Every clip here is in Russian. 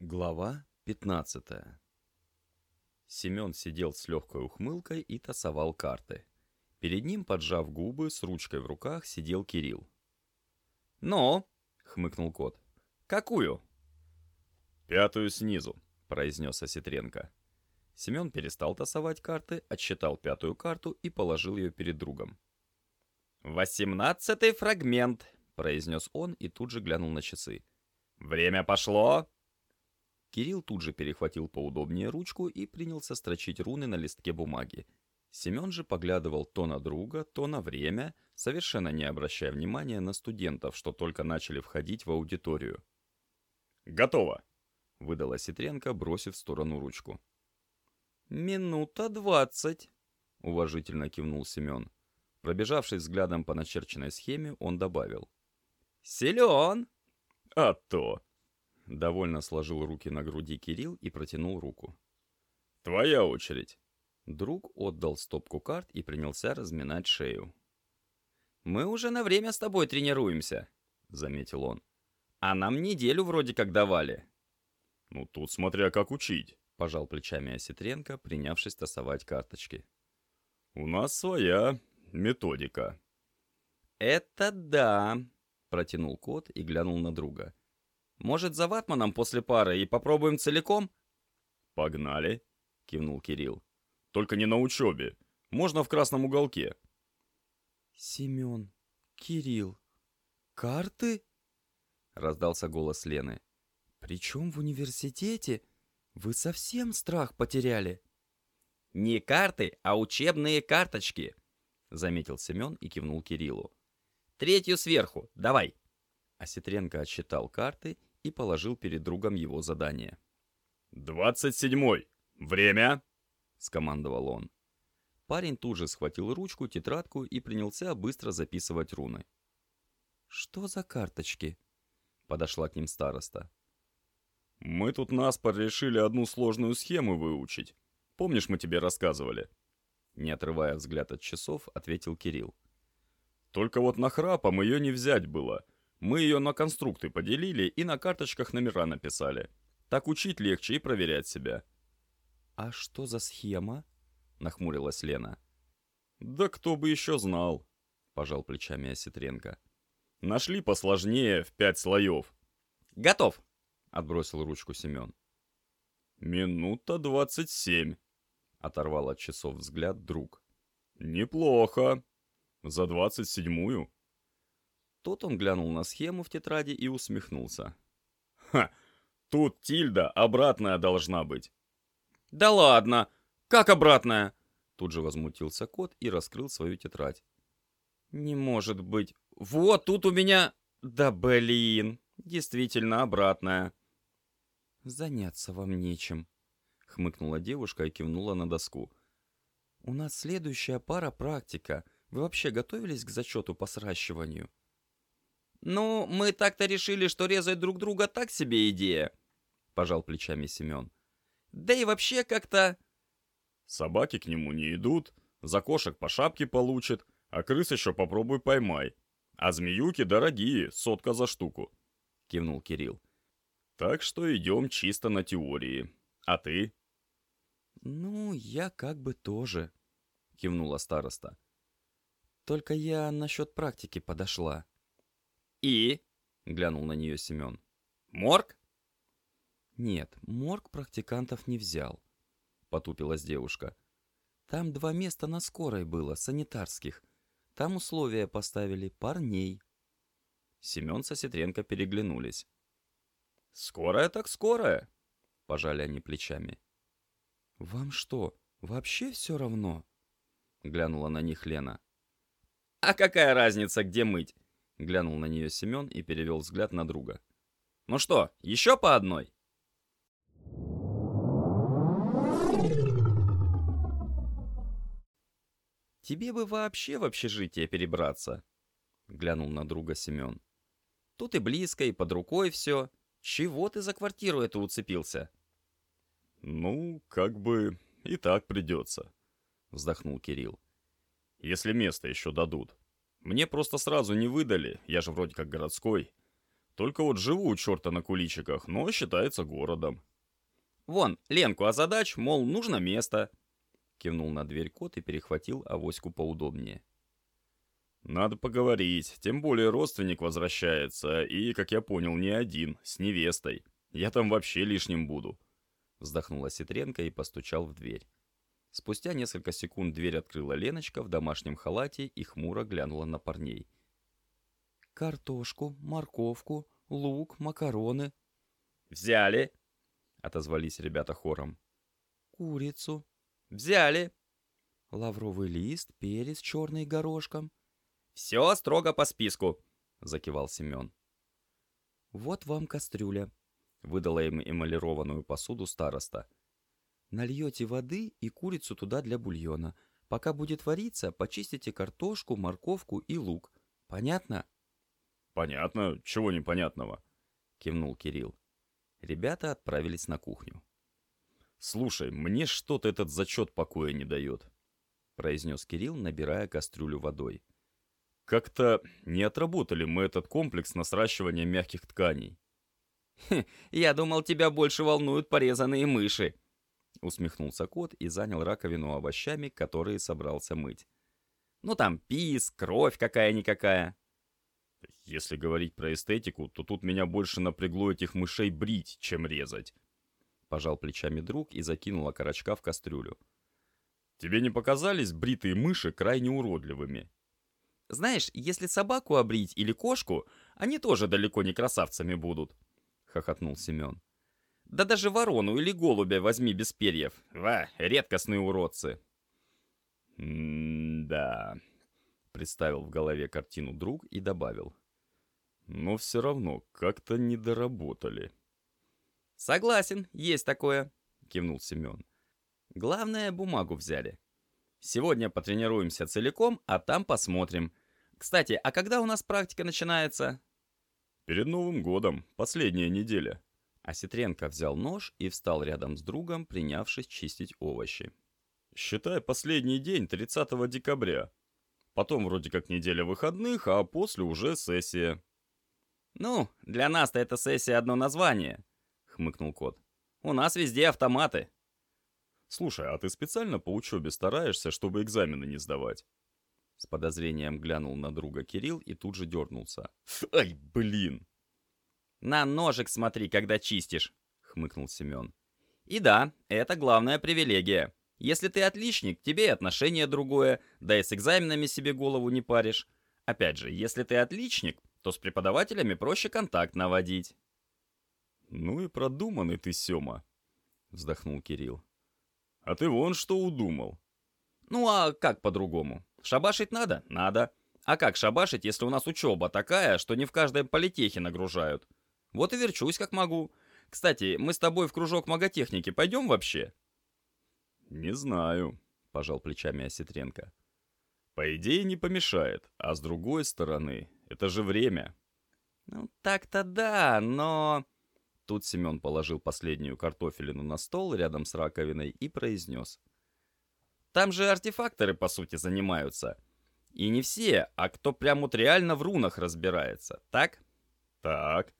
Глава 15 Семен сидел с легкой ухмылкой и тасовал карты. Перед ним, поджав губы, с ручкой в руках, сидел Кирилл. «Ну?» — хмыкнул кот. «Какую?» «Пятую снизу», — произнес Осетренко. Семен перестал тасовать карты, отсчитал пятую карту и положил ее перед другом. «Восемнадцатый фрагмент», — произнес он и тут же глянул на часы. «Время пошло!» Кирилл тут же перехватил поудобнее ручку и принялся строчить руны на листке бумаги. Семен же поглядывал то на друга, то на время, совершенно не обращая внимания на студентов, что только начали входить в аудиторию. «Готово!» — выдала Ситренко, бросив в сторону ручку. «Минута двадцать», — уважительно кивнул Семен. Пробежавшись взглядом по начерченной схеме, он добавил. «Силен!» «А то!» Довольно сложил руки на груди Кирилл и протянул руку. «Твоя очередь!» Друг отдал стопку карт и принялся разминать шею. «Мы уже на время с тобой тренируемся», — заметил он. «А нам неделю вроде как давали». «Ну тут смотря как учить», — пожал плечами Осетренко, принявшись тасовать карточки. «У нас своя методика». «Это да», — протянул кот и глянул на друга. Может, за ватманом после пары и попробуем целиком?» «Погнали», — кивнул Кирилл. «Только не на учебе. Можно в красном уголке». «Семен, Кирилл, карты?» — раздался голос Лены. «Причем в университете? Вы совсем страх потеряли?» «Не карты, а учебные карточки», — заметил Семен и кивнул Кириллу. «Третью сверху, давай». Осетренко отсчитал карты и положил перед другом его задание. «Двадцать седьмой! Время!» — скомандовал он. Парень тут же схватил ручку, тетрадку и принялся быстро записывать руны. «Что за карточки?» — подошла к ним староста. «Мы тут наспор решили одну сложную схему выучить. Помнишь, мы тебе рассказывали?» Не отрывая взгляд от часов, ответил Кирилл. «Только вот нахрапом ее не взять было. Мы ее на конструкты поделили и на карточках номера написали. Так учить легче и проверять себя. «А что за схема?» — нахмурилась Лена. «Да кто бы еще знал», — пожал плечами Осетренко. «Нашли посложнее в пять слоев». «Готов!» — отбросил ручку Семен. «Минута двадцать семь», — оторвал от часов взгляд друг. «Неплохо. За двадцать седьмую Тут он глянул на схему в тетради и усмехнулся. «Ха! Тут тильда обратная должна быть!» «Да ладно! Как обратная?» Тут же возмутился кот и раскрыл свою тетрадь. «Не может быть! Вот тут у меня... Да блин! Действительно обратная!» «Заняться вам нечем», — хмыкнула девушка и кивнула на доску. «У нас следующая пара практика. Вы вообще готовились к зачету по сращиванию?» «Ну, мы так-то решили, что резать друг друга так себе идея», — пожал плечами Семен. «Да и вообще как-то...» «Собаки к нему не идут, за кошек по шапке получит, а крыс еще попробуй поймай. А змеюки дорогие, сотка за штуку», — кивнул Кирилл. «Так что идем чисто на теории. А ты?» «Ну, я как бы тоже», — кивнула староста. «Только я насчет практики подошла». «И?» — глянул на нее Семен. «Морг?» «Нет, морг практикантов не взял», — потупилась девушка. «Там два места на скорой было, санитарских. Там условия поставили парней». Семен со Сетренко переглянулись. «Скорая так скорая», — пожали они плечами. «Вам что, вообще все равно?» — глянула на них Лена. «А какая разница, где мыть? Глянул на нее Семен и перевел взгляд на друга. «Ну что, еще по одной?» «Тебе бы вообще в общежитие перебраться», — глянул на друга Семен. «Тут и близко, и под рукой все. Чего ты за квартиру эту уцепился?» «Ну, как бы и так придется», — вздохнул Кирилл. «Если место еще дадут». Мне просто сразу не выдали, я же вроде как городской. Только вот живу у черта на куличиках, но считается городом. Вон, Ленку озадач, мол, нужно место. Кивнул на дверь кот и перехватил авоську поудобнее. Надо поговорить, тем более родственник возвращается, и, как я понял, не один, с невестой. Я там вообще лишним буду. Вздохнула Ситренко и постучал в дверь. Спустя несколько секунд дверь открыла Леночка в домашнем халате и хмуро глянула на парней. «Картошку, морковку, лук, макароны». «Взяли!» — отозвались ребята хором. «Курицу». «Взяли!» «Лавровый лист, перец черный горошком». «Все строго по списку», — закивал Семен. «Вот вам кастрюля», — выдала им эмалированную посуду староста. «Нальете воды и курицу туда для бульона. Пока будет вариться, почистите картошку, морковку и лук. Понятно?» «Понятно. Чего непонятного?» — кивнул Кирилл. Ребята отправились на кухню. «Слушай, мне что-то этот зачет покоя не дает», — произнес Кирилл, набирая кастрюлю водой. Как-то не отработали мы этот комплекс на сращивание мягких тканей. «Я думал, тебя больше волнуют порезанные мыши», — усмехнулся кот и занял раковину овощами, которые собрался мыть. «Ну там пис, кровь какая-никакая». Если говорить про эстетику, то тут меня больше напрягло этих мышей брить, чем резать. Пожал плечами друг и закинул окорочка в кастрюлю. Тебе не показались бритые мыши крайне уродливыми? Знаешь, если собаку обрить или кошку, они тоже далеко не красавцами будут», — хохотнул Семен. «Да даже ворону или голубя возьми без перьев. Ва, редкостные уродцы». «М-да», — представил в голове картину друг и добавил. «Но все равно как-то не доработали». «Согласен, есть такое», — кивнул Семен. «Главное, бумагу взяли. Сегодня потренируемся целиком, а там посмотрим. Кстати, а когда у нас практика начинается? Перед Новым годом, последняя неделя. Осетренко взял нож и встал рядом с другом, принявшись чистить овощи. Считай последний день 30 декабря. Потом вроде как неделя выходных, а после уже сессия. «Ну, для нас-то эта сессия одно название», — хмыкнул кот. «У нас везде автоматы». «Слушай, а ты специально по учебе стараешься, чтобы экзамены не сдавать?» С подозрением глянул на друга Кирилл и тут же дернулся. «Ай, блин!» «На ножик смотри, когда чистишь!» — хмыкнул Семен. «И да, это главная привилегия. Если ты отличник, тебе и отношение другое, да и с экзаменами себе голову не паришь. Опять же, если ты отличник, то с преподавателями проще контакт наводить». «Ну и продуманный ты, Сёма», — вздохнул Кирилл. А ты вон что удумал. Ну а как по-другому? Шабашить надо? Надо. А как шабашить, если у нас учеба такая, что не в каждой политехе нагружают? Вот и верчусь как могу. Кстати, мы с тобой в кружок маготехники пойдем вообще? Не знаю, пожал плечами Осетренко. По идее не помешает, а с другой стороны, это же время. Ну так-то да, но... Тут Семен положил последнюю картофелину на стол рядом с раковиной и произнес. «Там же артефакторы, по сути, занимаются. И не все, а кто прям вот реально в рунах разбирается, так?» «Так».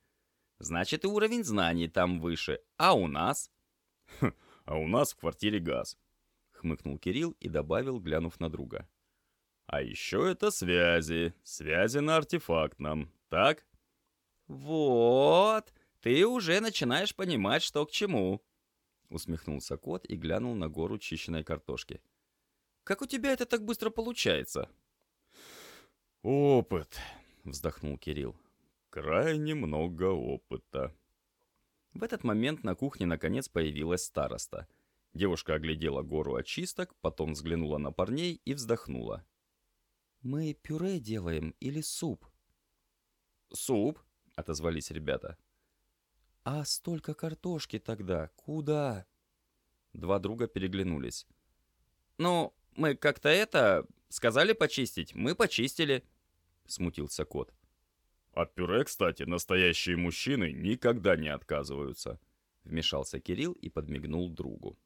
«Значит, и уровень знаний там выше. А у нас?» хм, «А у нас в квартире газ», — хмыкнул Кирилл и добавил, глянув на друга. «А еще это связи. Связи на артефактном, так?» «Вот!» «Ты уже начинаешь понимать, что к чему», — усмехнулся кот и глянул на гору чищенной картошки. «Как у тебя это так быстро получается?» «Опыт», — вздохнул Кирилл. «Крайне много опыта». В этот момент на кухне наконец появилась староста. Девушка оглядела гору очисток, потом взглянула на парней и вздохнула. «Мы пюре делаем или суп?» «Суп», — отозвались ребята. «А столько картошки тогда куда?» Два друга переглянулись. «Ну, мы как-то это... Сказали почистить, мы почистили», — смутился кот. «От пюре, кстати, настоящие мужчины никогда не отказываются», — вмешался Кирилл и подмигнул другу.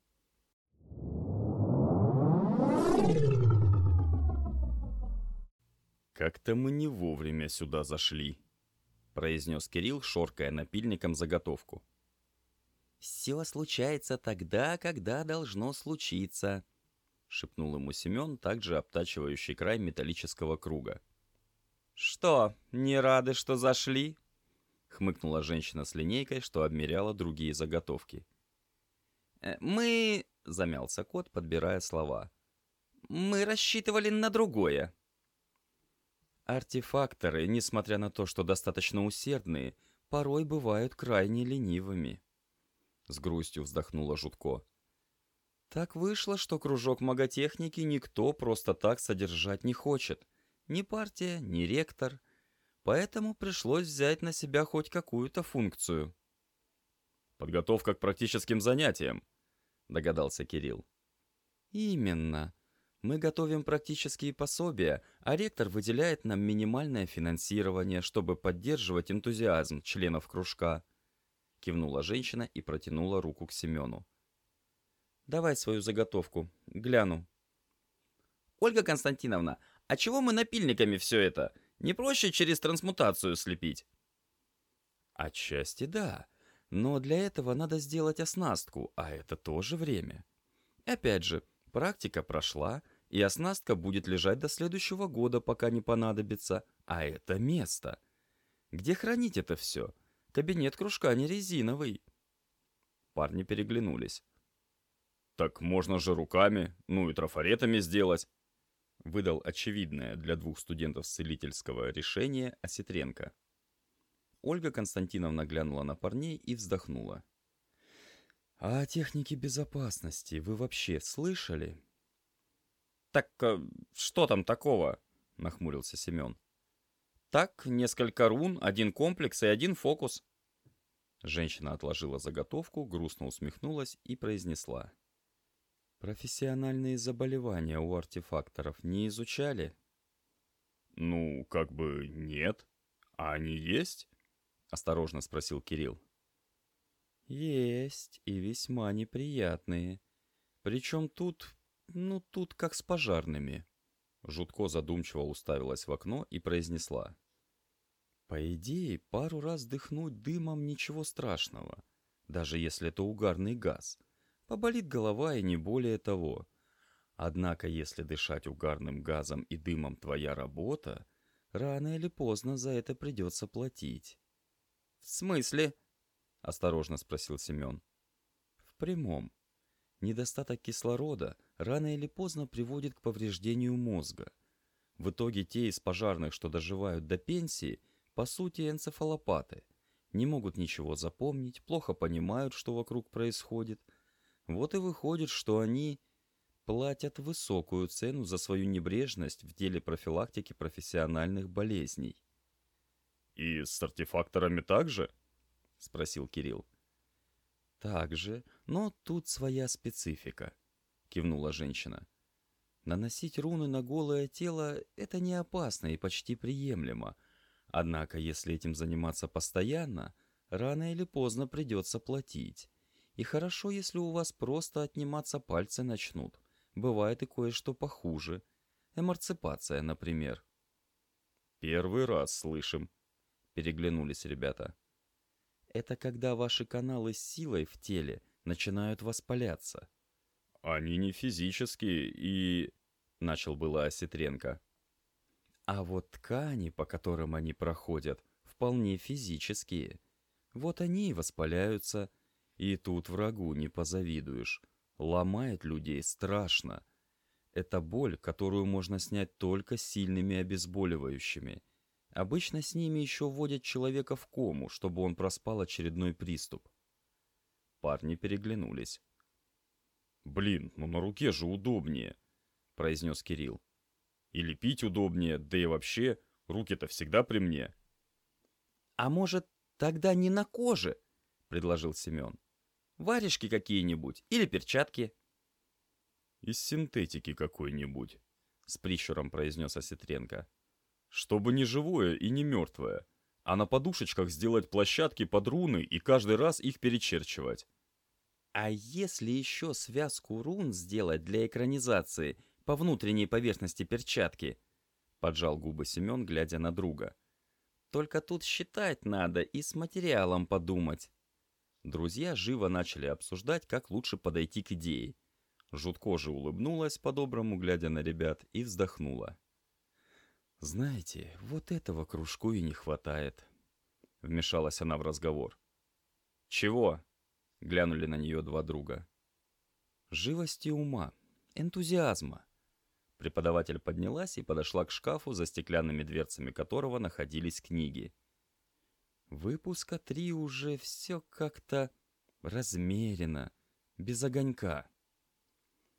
«Как-то мы не вовремя сюда зашли», произнес Кирилл, шоркая напильником заготовку. «Все случается тогда, когда должно случиться», — шепнул ему Семен, также обтачивающий край металлического круга. «Что, не рады, что зашли?» — хмыкнула женщина с линейкой, что обмеряла другие заготовки. «Э, «Мы...» — замялся кот, подбирая слова. «Мы рассчитывали на другое». Артефакторы, несмотря на то, что достаточно усердные, порой бывают крайне ленивыми. С грустью вздохнула Жутко. Так вышло, что кружок маготехники никто просто так содержать не хочет. Ни партия, ни ректор. Поэтому пришлось взять на себя хоть какую-то функцию. «Подготовка к практическим занятиям», — догадался Кирилл. «Именно. Мы готовим практические пособия, а ректор выделяет нам минимальное финансирование, чтобы поддерживать энтузиазм членов кружка», — кивнула женщина и протянула руку к Семену. «Давай свою заготовку. Гляну». «Ольга Константиновна, а чего мы напильниками все это? Не проще через трансмутацию слепить?» «Отчасти да, но для этого надо сделать оснастку, а это тоже время. Опять же, практика прошла, и оснастка будет лежать до следующего года, пока не понадобится, а это место. Где хранить это все? Кабинет кружка не резиновый». Парни переглянулись. «Так можно же руками, ну и трафаретами сделать», выдал очевидное для двух студентов целительского решение Осетренко. Ольга Константиновна глянула на парней и вздохнула. «А о технике безопасности вы вообще слышали?» «Так э, что там такого?» — нахмурился Семен. «Так, несколько рун, один комплекс и один фокус». Женщина отложила заготовку, грустно усмехнулась и произнесла. Профессиональные заболевания у артефакторов не изучали? Ну, как бы нет. А они есть? Осторожно спросил Кирилл. Есть, и весьма неприятные. Причем тут, ну тут как с пожарными. Жутко задумчиво уставилась в окно и произнесла. По идее, пару раз дыхнуть дымом ничего страшного, даже если это угарный газ — Поболит голова и не более того. Однако, если дышать угарным газом и дымом твоя работа, рано или поздно за это придется платить. «В смысле?» — осторожно спросил Семен. «В прямом. Недостаток кислорода рано или поздно приводит к повреждению мозга. В итоге те из пожарных, что доживают до пенсии, по сути энцефалопаты. Не могут ничего запомнить, плохо понимают, что вокруг происходит — вот и выходит, что они платят высокую цену за свою небрежность в деле профилактики профессиональных болезней. «И с артефакторами так же?» — спросил Кирилл. «Так же, но тут своя специфика», — кивнула женщина. «Наносить руны на голое тело — это не опасно и почти приемлемо. Однако, если этим заниматься постоянно, рано или поздно придется платить. И хорошо, если у вас просто отниматься пальцы начнут. Бывает и кое-что похуже. Эмарципация, например. «Первый раз слышим», — переглянулись ребята. Это когда ваши каналы с силой в теле начинают воспаляться. «Они не физические и...» — начал было Осетренко. А вот ткани, по которым они проходят, вполне физические. Вот они и воспаляются, и тут врагу не позавидуешь. Ломает людей страшно. Это боль, которую можно снять только сильными обезболивающими. Обычно с ними еще вводят человека в кому, чтобы он проспал очередной приступ. Парни переглянулись. «Блин, ну на руке же удобнее», — произнес Кирилл. «Или пить удобнее, да и вообще, руки-то всегда при мне». «А может, тогда не на коже?» — предложил Семен. Варежки какие-нибудь или перчатки?» «Из синтетики какой-нибудь», — с прищуром произнес Осетренко. «Чтобы не живое и не мертвое, а на подушечках сделать площадки под руны и каждый раз их перечерчивать». «А если еще связку рун сделать для экранизации по внутренней поверхности перчатки?» — поджал губы Семен, глядя на друга. Только тут считать надо и с материалом подумать. Друзья живо начали обсуждать, как лучше подойти к идее. Жутко же улыбнулась по-доброму, глядя на ребят, и вздохнула. «Знаете, вот этого кружку и не хватает», — вмешалась она в разговор. «Чего?» — глянули на нее два друга. «Живости ума, энтузиазма». Преподаватель поднялась и подошла к шкафу, за стеклянными дверцами которого находились книги. Выпуска три уже все как-то размерено, без огонька.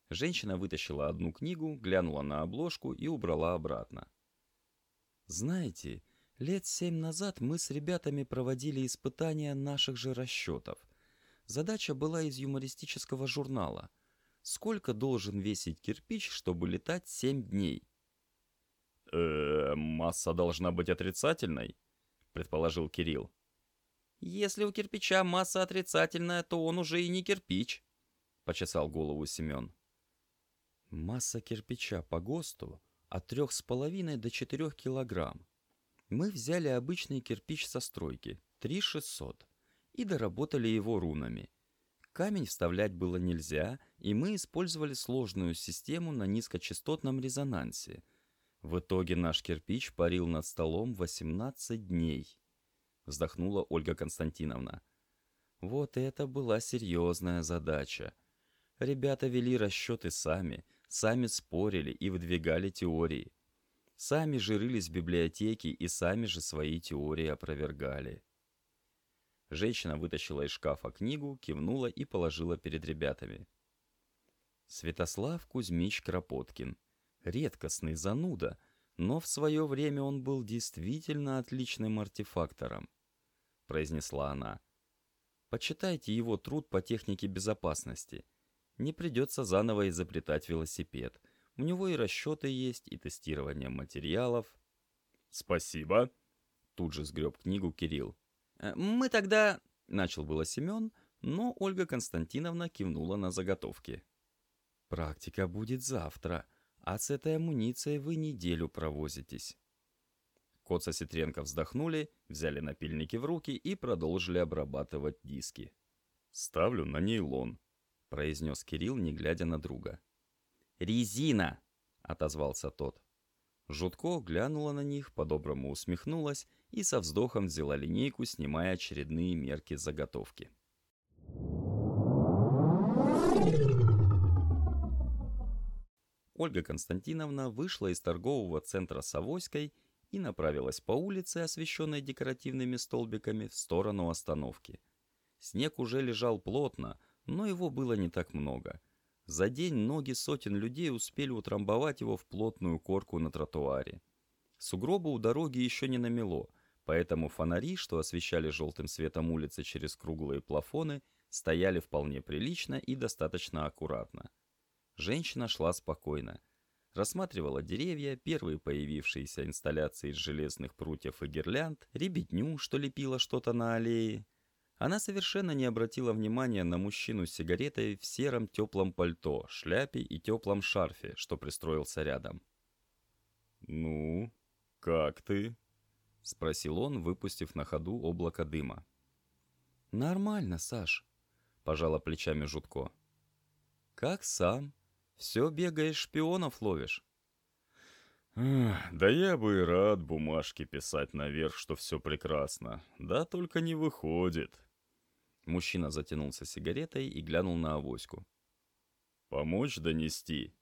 Женщина вытащила одну книгу, глянула на обложку и убрала обратно. Знаете, лет семь назад мы с ребятами проводили испытания наших же расчетов. Задача была из юмористического журнала. Сколько должен весить кирпич, чтобы летать семь дней? «Э, масса должна быть отрицательной», — предположил Кирилл. «Если у кирпича масса отрицательная, то он уже и не кирпич», — почесал голову Семен. Масса кирпича по ГОСТу от трех с половиной до четырех килограмм. Мы взяли обычный кирпич со стройки, 3600, и доработали его рунами. Камень вставлять было нельзя, и мы использовали сложную систему на низкочастотном резонансе. В итоге наш кирпич парил над столом 18 дней. Вздохнула Ольга Константиновна. Вот это была серьезная задача. Ребята вели расчеты сами, сами спорили и выдвигали теории. Сами же рылись в библиотеке и сами же свои теории опровергали. Женщина вытащила из шкафа книгу, кивнула и положила перед ребятами. Святослав Кузьмич Кропоткин. Редкостный зануда, но в свое время он был действительно отличным артефактором, произнесла она. Почитайте его труд по технике безопасности – не придется заново изобретать велосипед. У него и расчеты есть, и тестирование материалов. «Спасибо!» Тут же сгреб книгу Кирилл. «Э, «Мы тогда...» — начал было Семен, но Ольга Константиновна кивнула на заготовки. «Практика будет завтра, а с этой амуницией вы неделю провозитесь». Кот со Ситренко вздохнули, взяли напильники в руки и продолжили обрабатывать диски. «Ставлю на нейлон», произнес Кирилл, не глядя на друга. «Резина!» — отозвался тот. Жутко глянула на них, по-доброму усмехнулась и со вздохом взяла линейку, снимая очередные мерки заготовки. Ольга Константиновна вышла из торгового центра Савойской и направилась по улице, освещенной декоративными столбиками, в сторону остановки. Снег уже лежал плотно, но его было не так много. За день ноги сотен людей успели утрамбовать его в плотную корку на тротуаре. Сугробы у дороги еще не намело, поэтому фонари, что освещали желтым светом улицы через круглые плафоны, стояли вполне прилично и достаточно аккуратно. Женщина шла спокойно. Рассматривала деревья, первые появившиеся инсталляции из железных прутьев и гирлянд, ребятню, что лепила что-то на аллее, она совершенно не обратила внимания на мужчину с сигаретой в сером теплом пальто, шляпе и теплом шарфе, что пристроился рядом. «Ну, как ты?» — спросил он, выпустив на ходу облако дыма. «Нормально, Саш», — пожала плечами Жутко. «Как сам? Все бегаешь, шпионов ловишь?» «Да я бы и рад бумажки писать наверх, что все прекрасно. Да только не выходит», Мужчина затянулся сигаретой и глянул на авоську. «Помочь донести?»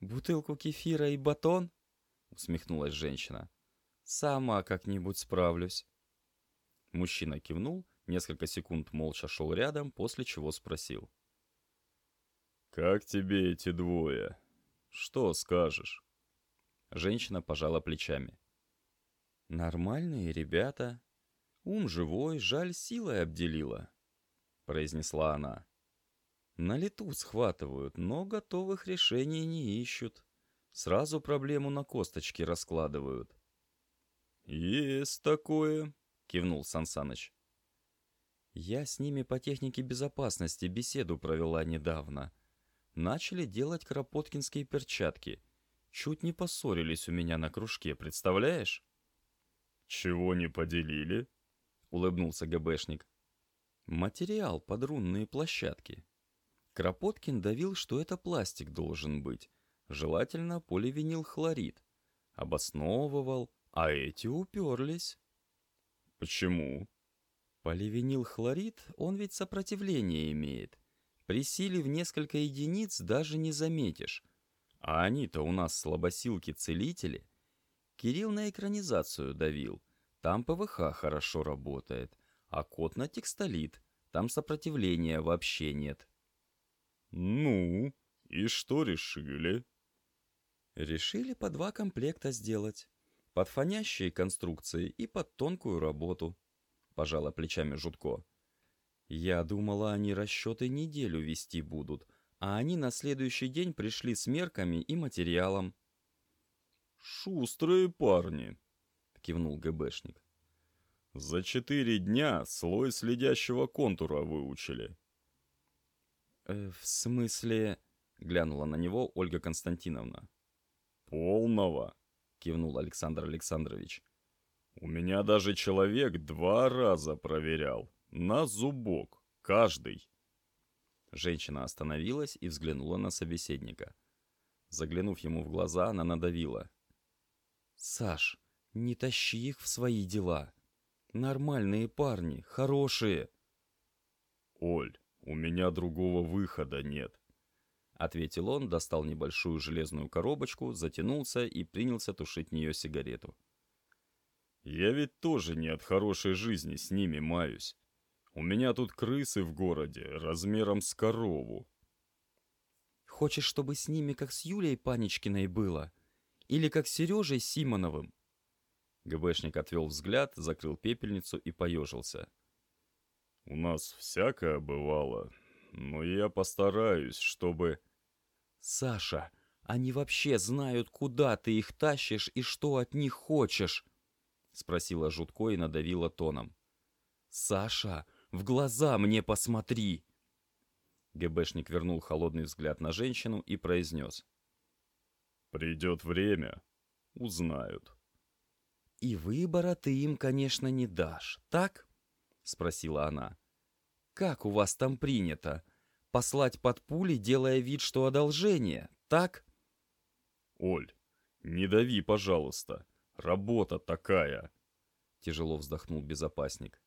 «Бутылку кефира и батон?» — усмехнулась женщина. «Сама как-нибудь справлюсь». Мужчина кивнул, несколько секунд молча шел рядом, после чего спросил. «Как тебе эти двое? Что скажешь?» Женщина пожала плечами. «Нормальные ребята, Ум живой, жаль, силой обделила», — произнесла она. «На лету схватывают, но готовых решений не ищут. Сразу проблему на косточки раскладывают». «Есть такое», — кивнул Сансаныч. «Я с ними по технике безопасности беседу провела недавно. Начали делать кропоткинские перчатки. Чуть не поссорились у меня на кружке, представляешь?» Чего не поделили? Улыбнулся ГБшник. Материал под рунные площадки. Кропоткин давил, что это пластик должен быть. Желательно поливинилхлорид. Обосновывал, а эти уперлись. Почему? Поливинилхлорид, он ведь сопротивление имеет. При силе в несколько единиц даже не заметишь. А они-то у нас слабосилки-целители. Кирилл на экранизацию давил. Там ПВХ хорошо работает. А кот на текстолит. Там сопротивления вообще нет. Ну, и что решили? Решили по два комплекта сделать. Под фонящие конструкции и под тонкую работу. Пожала плечами Жутко. Я думала, они расчеты неделю вести будут, а они на следующий день пришли с мерками и материалом. «Шустрые парни», — кивнул ГБшник. «За четыре дня слой следящего контура выучили». «Э, «В смысле...» — глянула на него Ольга Константиновна. «Полного», — кивнул Александр Александрович. «У меня даже человек два раза проверял. На зубок. Каждый. Женщина остановилась и взглянула на собеседника. Заглянув ему в глаза, она надавила. «Саш, не тащи их в свои дела. Нормальные парни, хорошие». «Оль, у меня другого выхода нет», — ответил он, достал небольшую железную коробочку, затянулся и принялся тушить в нее сигарету. «Я ведь тоже не от хорошей жизни с ними маюсь. У меня тут крысы в городе размером с корову. Хочешь, чтобы с ними как с Юлей Паничкиной было? Или как с Сережей Симоновым?» ГБшник отвел взгляд, закрыл пепельницу и поежился. «У нас всякое бывало, но я постараюсь, чтобы...» «Саша, они вообще знают, куда ты их тащишь и что от них хочешь?» Спросила жутко и надавила тоном. «Саша, в глаза мне посмотри!» ГБшник вернул холодный взгляд на женщину и произнес. «Придет время, узнают». «И выбора ты им, конечно, не дашь, так?» — спросила она. «Как у вас там принято? Послать под пули, делая вид, что одолжение, так?» «Оль, не дави, пожалуйста. Работа такая!» Тяжело вздохнул безопасник.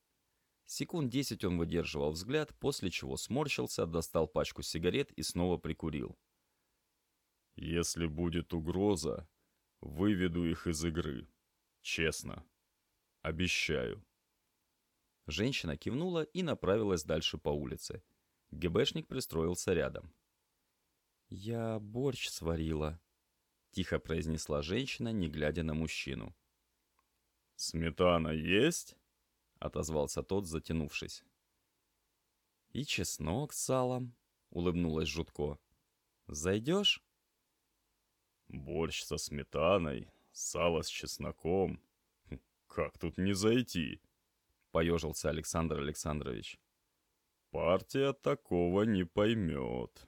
Секунд десять он выдерживал взгляд, после чего сморщился, достал пачку сигарет и снова прикурил. «Если будет угроза, выведу их из игры. Честно. Обещаю». Женщина кивнула и направилась дальше по улице. ГБшник пристроился рядом. «Я борщ сварила», — тихо произнесла женщина, не глядя на мужчину. «Сметана есть?» — отозвался тот, затянувшись. «И чеснок с салом», — улыбнулась Жутко. «Зайдешь?» «Борщ со сметаной, сало с чесноком. Хм, как тут не зайти?» — поежился Александр Александрович. «Партия такого не поймет».